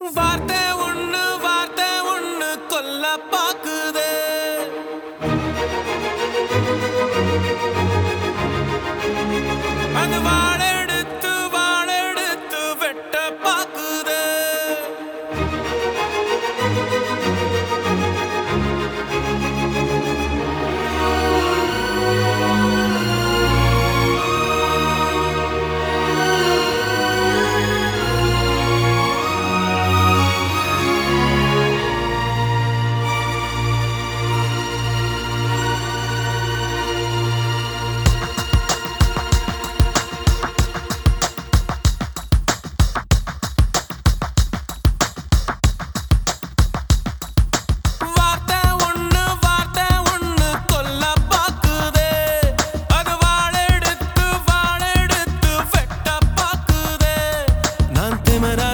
வார்த்தை ஒண்ணு வார்த்தை ஒண்ணு கொல்ல பாக்குது. அது வா quemará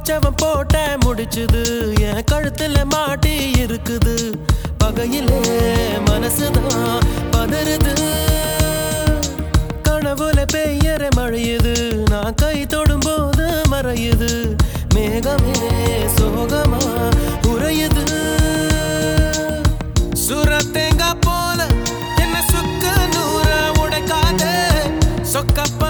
வச்சவன் போட்ட முடிச்சுது. என் கழுத்துல மாட்டி இருக்குது. பகையிலே மனசுதான் பதறுது. கனவுல பெய்யற மழையுது. நான் கை தொடும்போது மறையுது. மேகமே சோகமா உறையுது. சுரத்தேங்கா போல என்ன சுக்கு நூற உடைக்காத. சொக்கப்ப